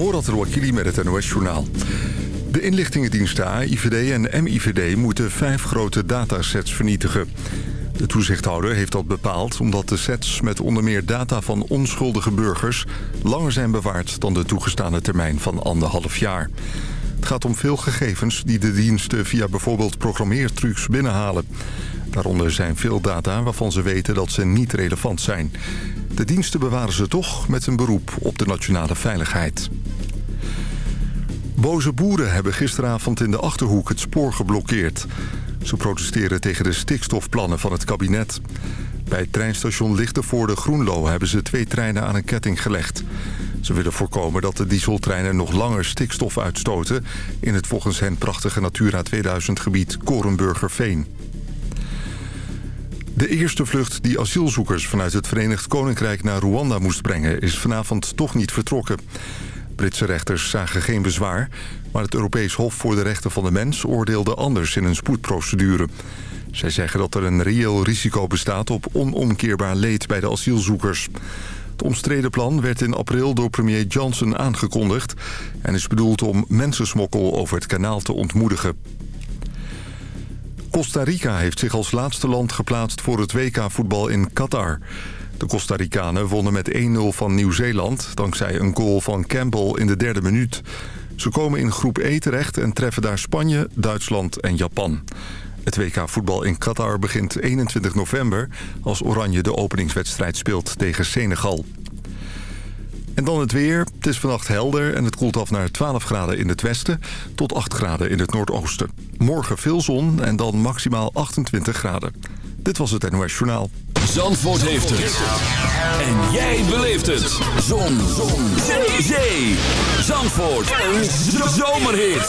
Morat Rouakili met het NOS-journaal. De inlichtingendiensten AIVD en MIVD moeten vijf grote datasets vernietigen. De toezichthouder heeft dat bepaald omdat de sets met onder meer data van onschuldige burgers... langer zijn bewaard dan de toegestane termijn van anderhalf jaar. Het gaat om veel gegevens die de diensten via bijvoorbeeld programmeertrucs binnenhalen. Daaronder zijn veel data waarvan ze weten dat ze niet relevant zijn. De diensten bewaren ze toch met een beroep op de nationale veiligheid. Boze boeren hebben gisteravond in de Achterhoek het spoor geblokkeerd. Ze protesteren tegen de stikstofplannen van het kabinet. Bij het treinstation Lichtenvoorde Groenlo hebben ze twee treinen aan een ketting gelegd. Ze willen voorkomen dat de dieseltreinen nog langer stikstof uitstoten... in het volgens hen prachtige Natura 2000-gebied Korenburgerveen. De eerste vlucht die asielzoekers vanuit het Verenigd Koninkrijk naar Rwanda moest brengen... is vanavond toch niet vertrokken. Britse rechters zagen geen bezwaar... maar het Europees Hof voor de Rechten van de Mens oordeelde anders in een spoedprocedure. Zij zeggen dat er een reëel risico bestaat op onomkeerbaar leed bij de asielzoekers. Het omstreden plan werd in april door premier Johnson aangekondigd... en is bedoeld om mensensmokkel over het kanaal te ontmoedigen. Costa Rica heeft zich als laatste land geplaatst voor het WK-voetbal in Qatar. De Costa Ricanen wonnen met 1-0 van Nieuw-Zeeland... dankzij een goal van Campbell in de derde minuut. Ze komen in groep E terecht en treffen daar Spanje, Duitsland en Japan. Het WK-voetbal in Qatar begint 21 november... als Oranje de openingswedstrijd speelt tegen Senegal. En dan het weer. Het is vannacht helder en het koelt af naar 12 graden in het westen... tot 8 graden in het noordoosten. Morgen veel zon en dan maximaal 28 graden. Dit was het NOS Journaal. Zandvoort heeft het. En jij beleeft het. Zon. zon. Zee. Zee. Zandvoort. Een zomerhit.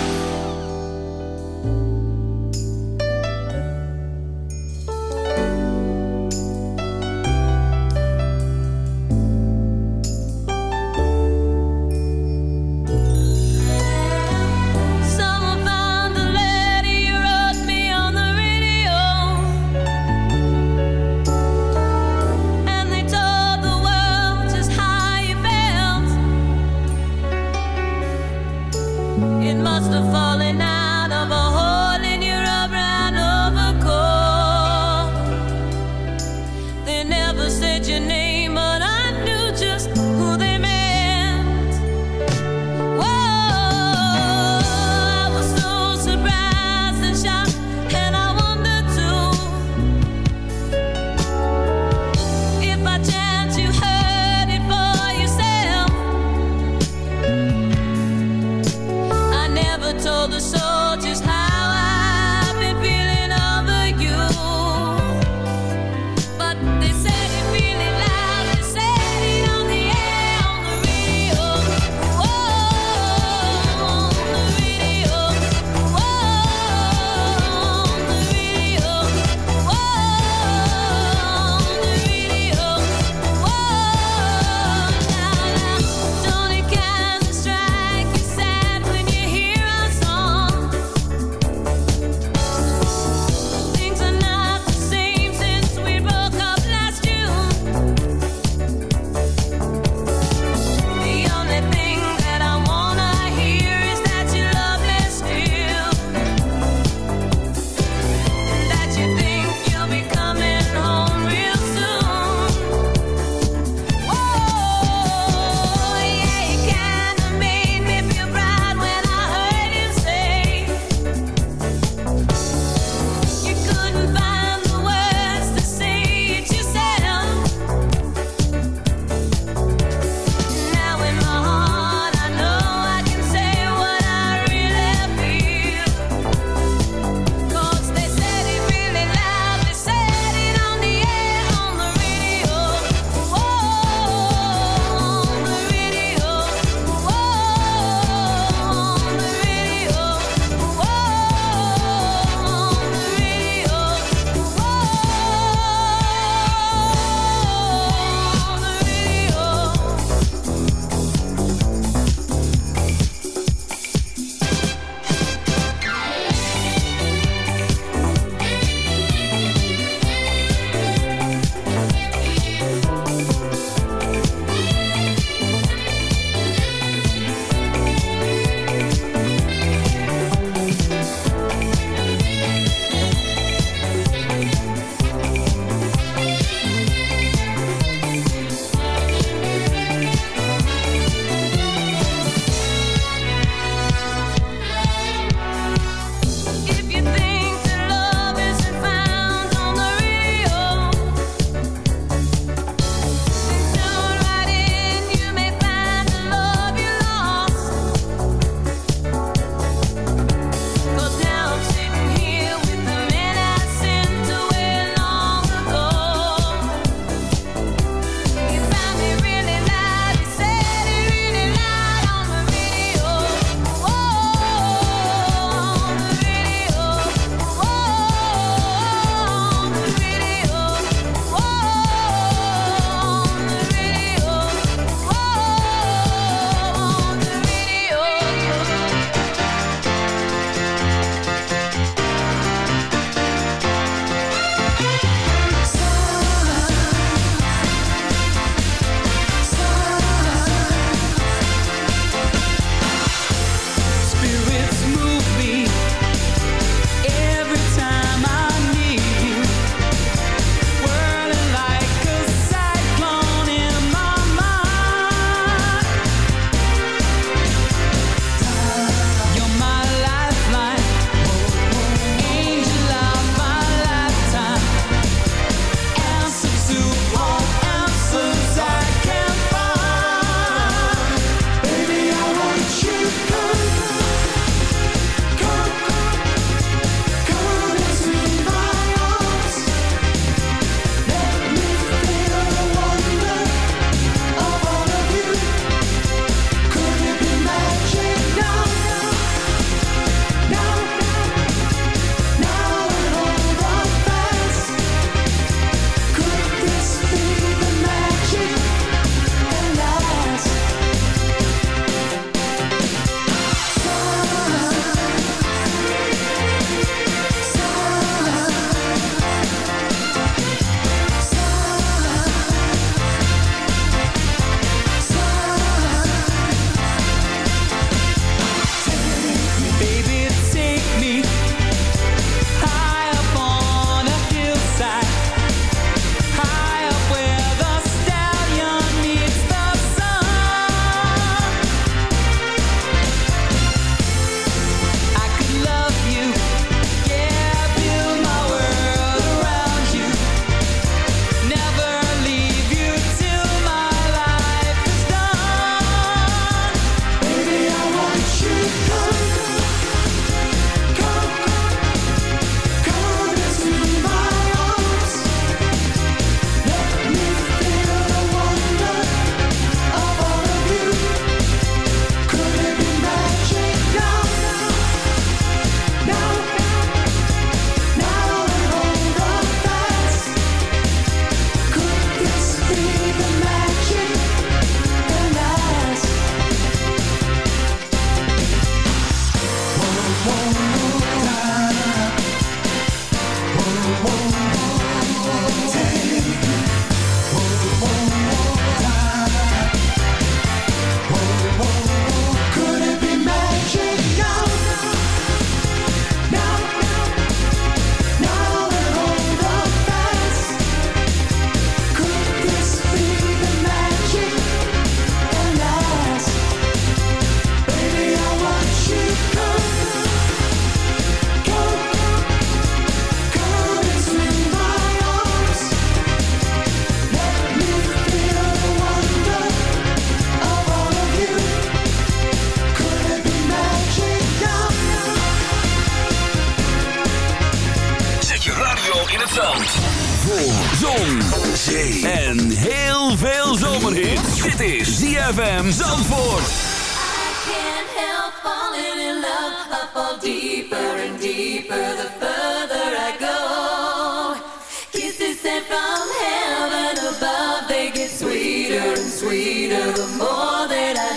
en heel veel zomerhit. Dit is ZFM Zandvoort. I can't help falling in love. I fall deeper and deeper the further I go. Kisses sent from heaven above. They get sweeter and sweeter the more that I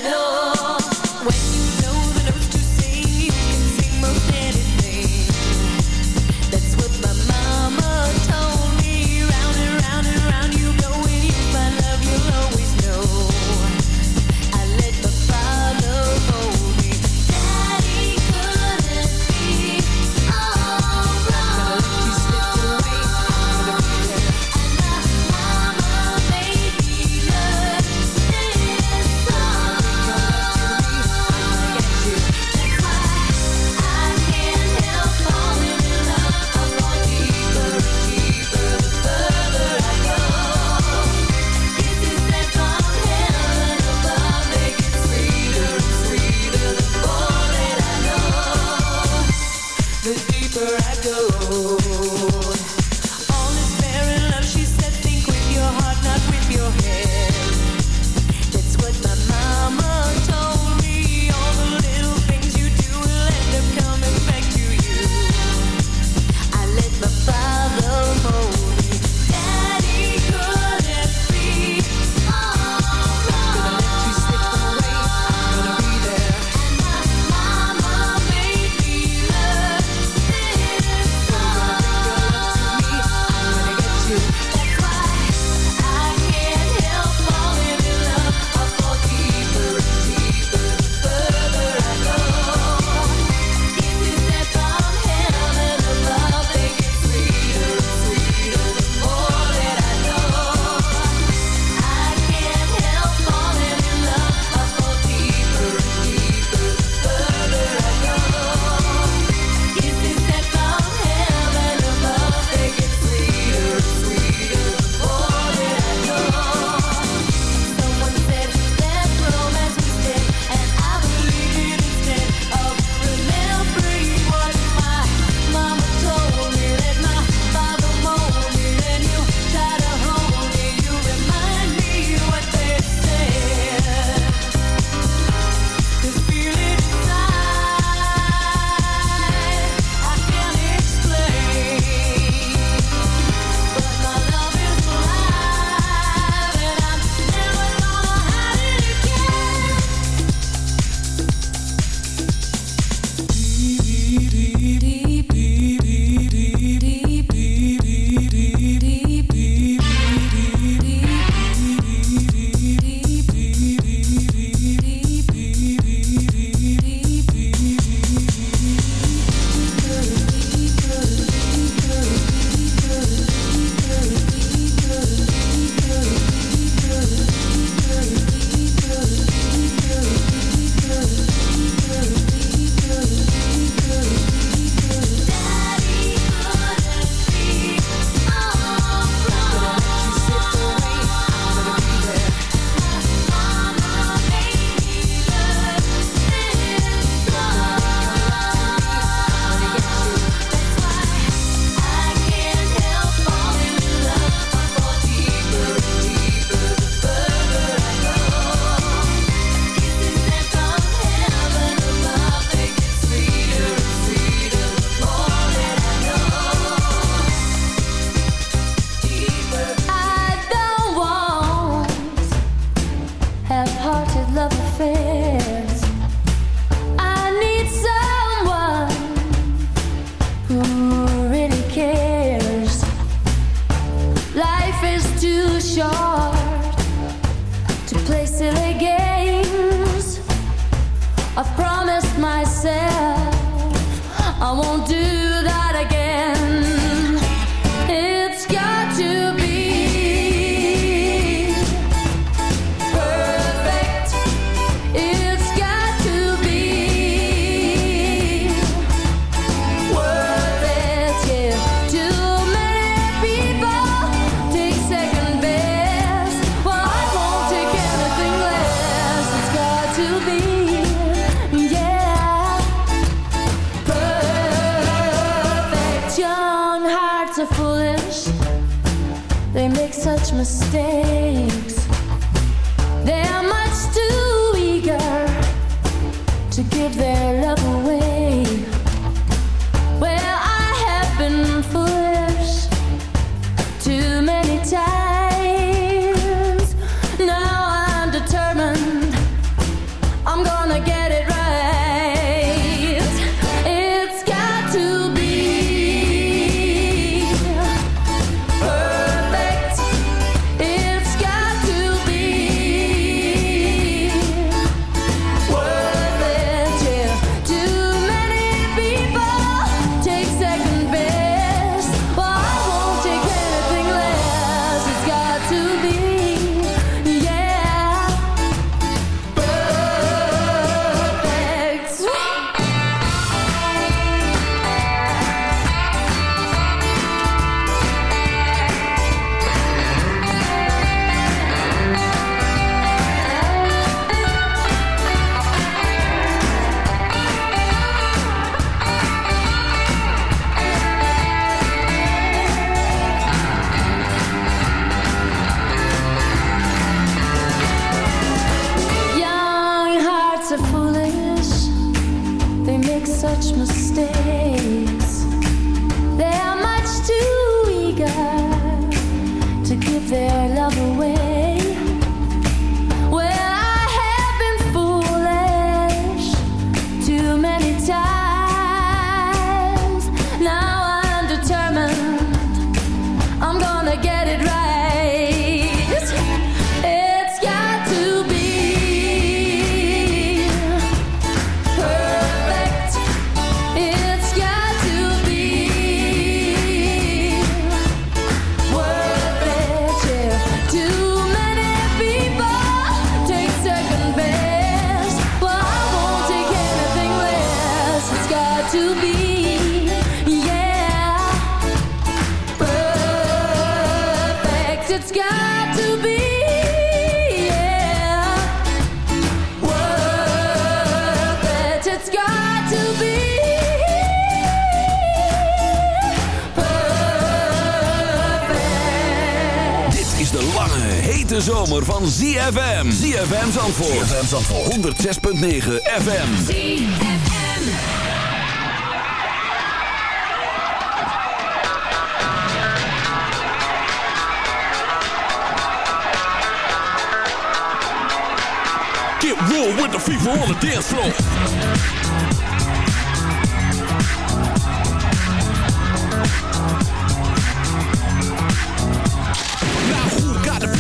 hete zomer van ZFM. ZFM Zandvoort. ZFM Zandvoort. 106.9 FM. Get real with the FIFA on the dance floor.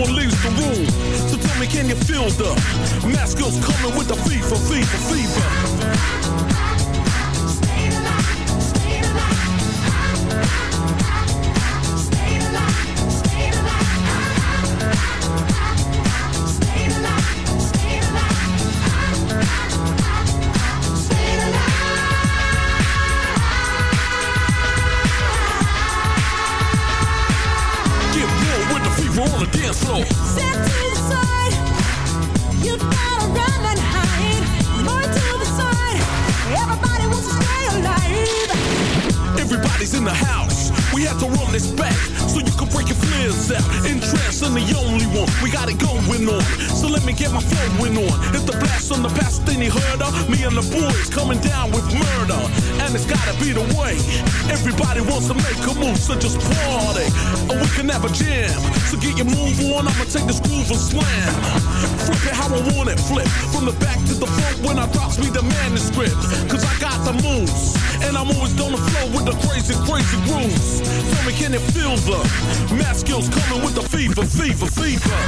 one leaves the room. So tell me, can you feel the Maskell's coming with the fever, fever, fever? is We got it going on. So let me get my flowing on. If the blast on the past thing you heard me and the boys coming down with murder. And it's gotta be the way. Everybody wants to make a move, so just party. And we can have a jam. So get your move on, I'ma take this groove and slam. Flip it how I want it, flip. From the back to the front when I drops me the manuscript. Cause I got the moves. And I'm always on the flow with the crazy, crazy grooves. Tell me, can it feel the math skills coming with the fever, fever, fever?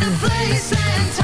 the place and time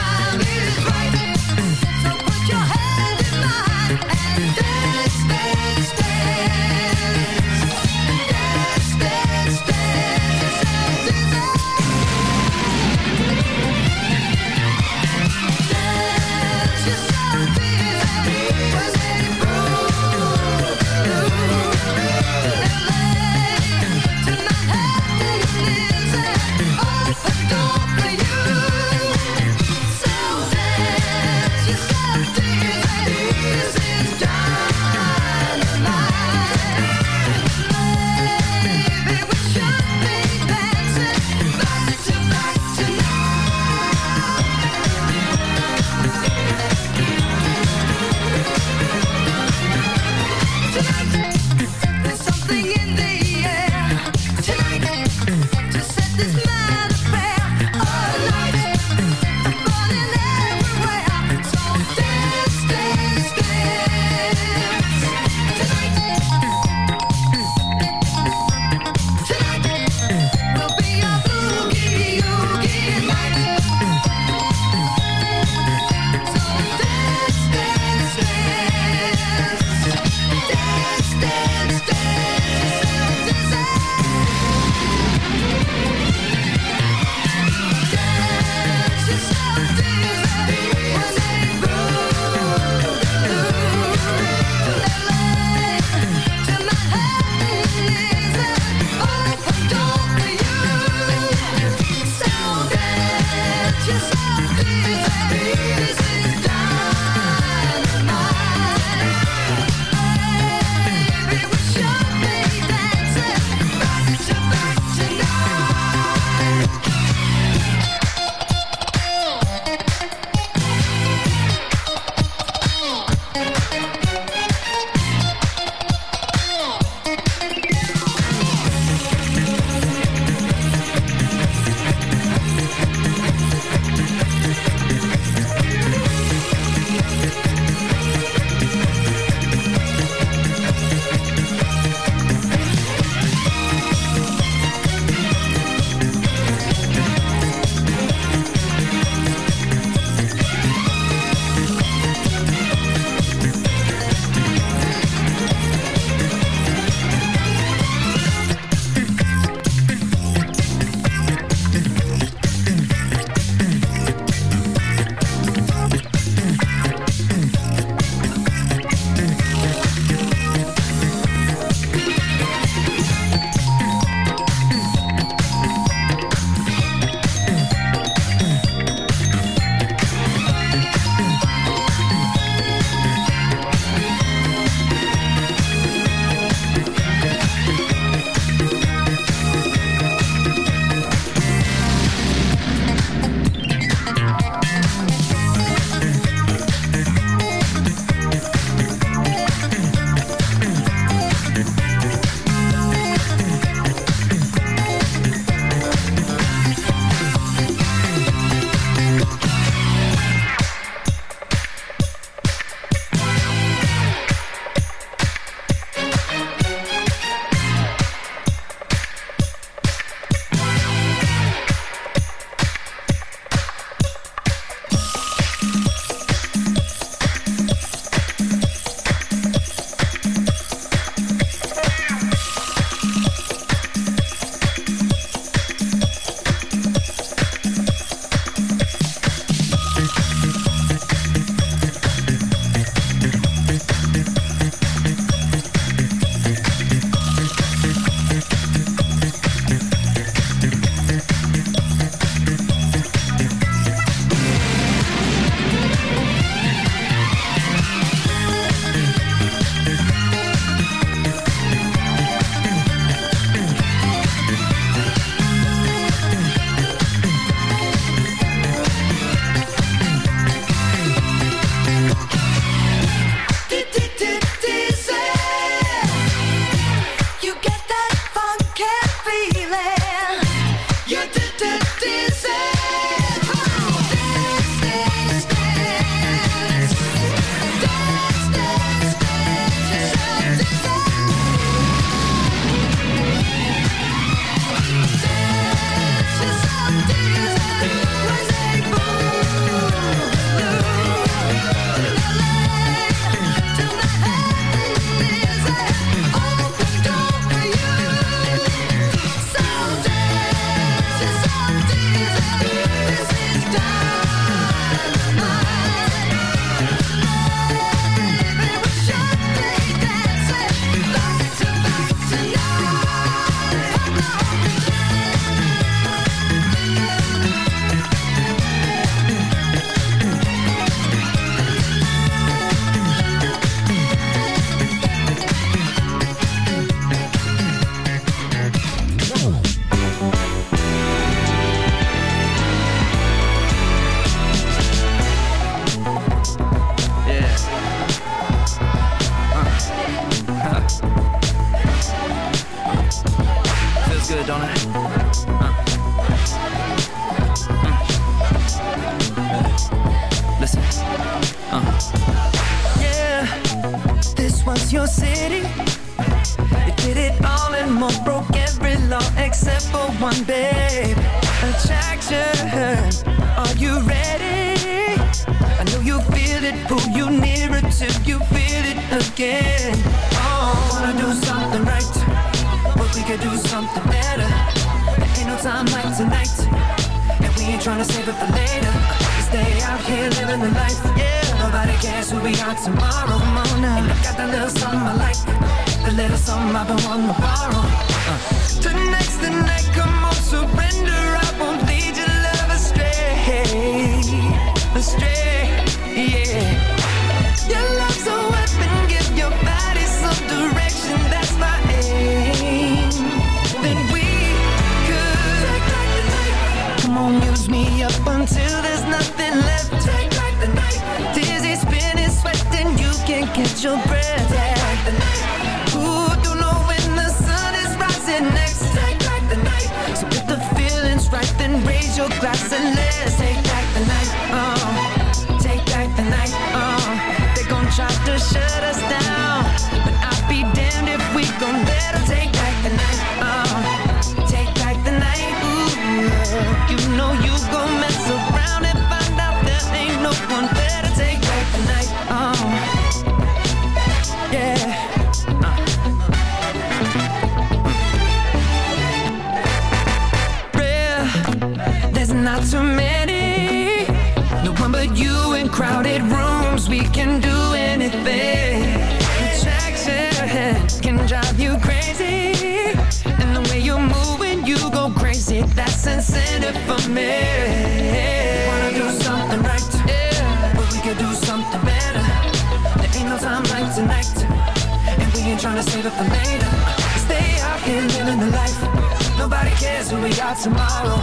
Ik tomorrow.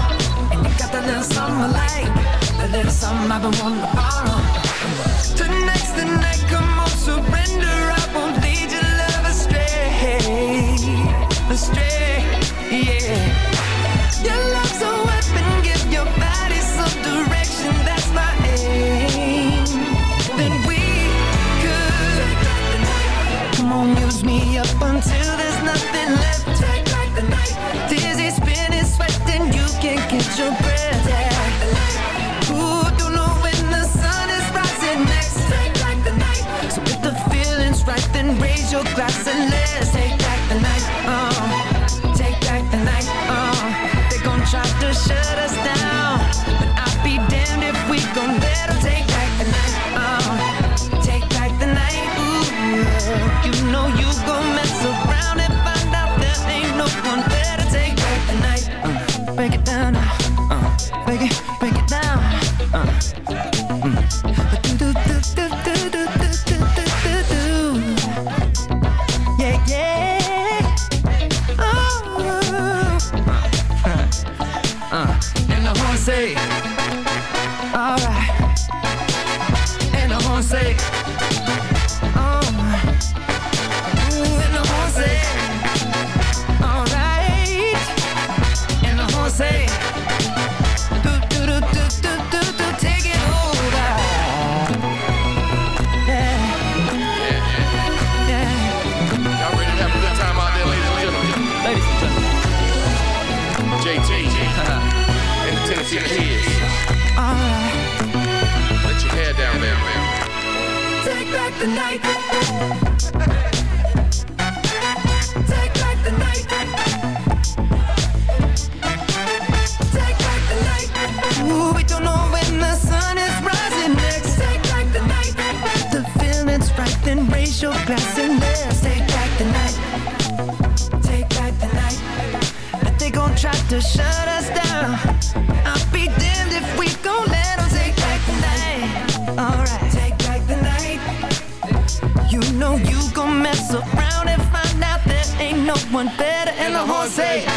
And you got that little something I like, that little something I've been wanting to borrow. Tonight's the night, come on. says, take say. Chicken. 嘿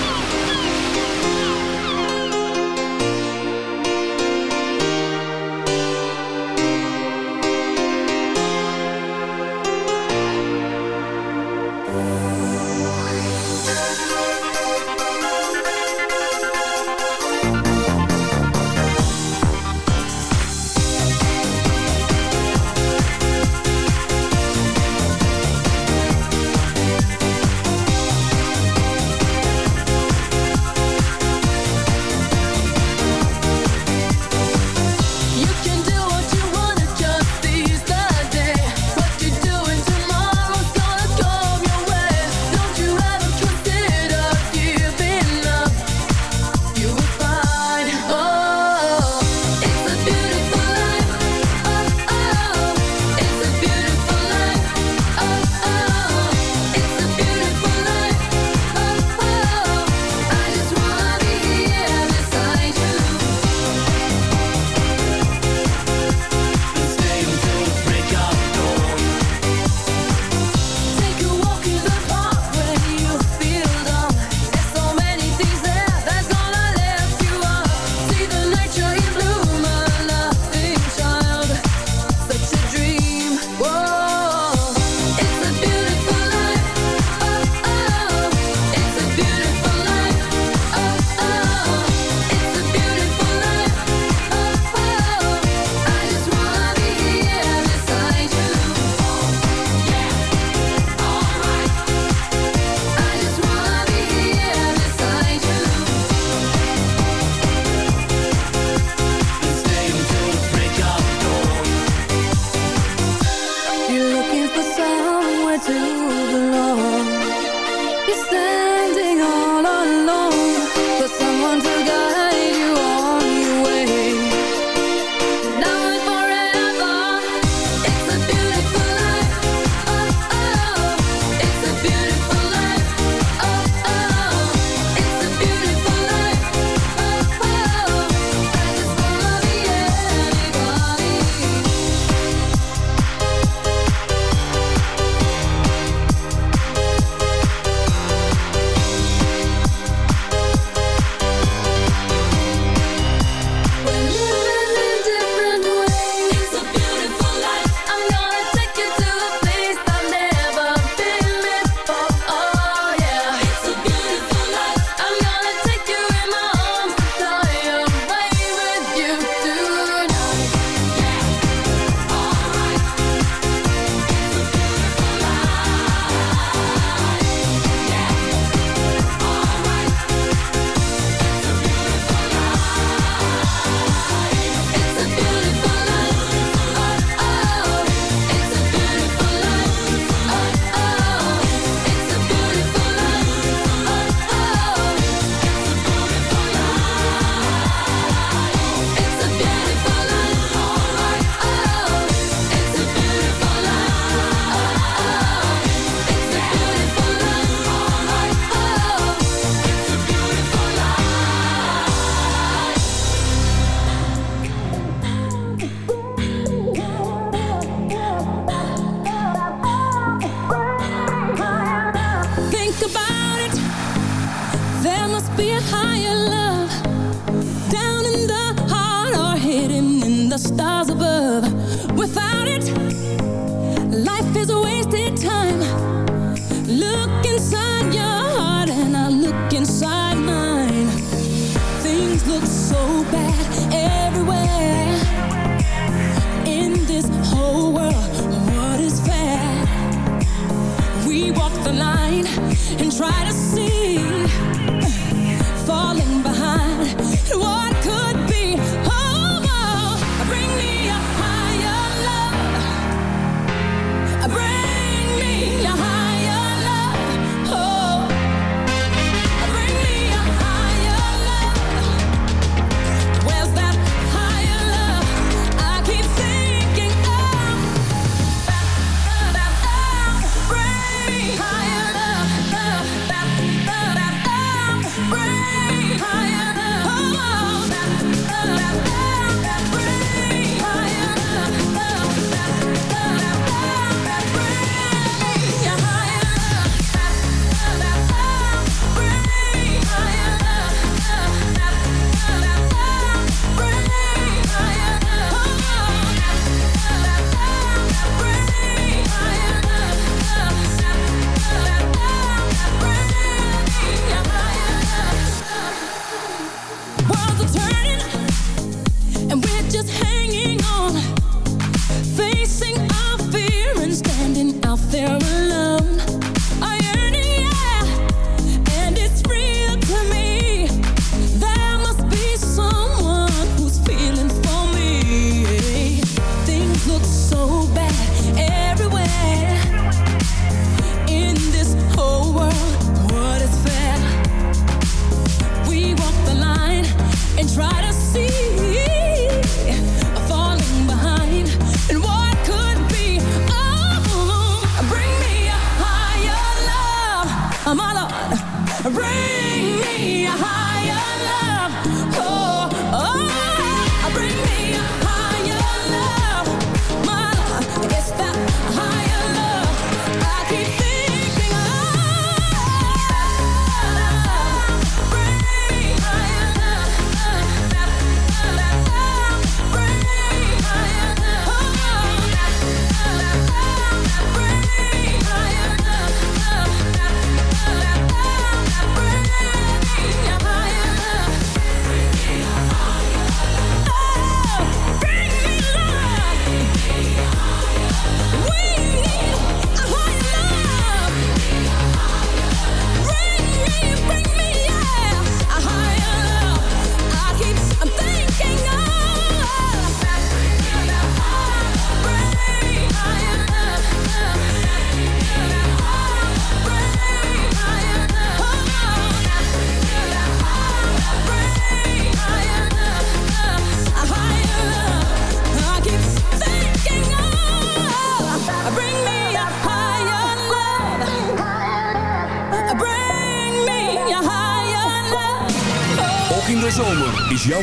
be high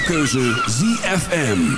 keuze ZFM.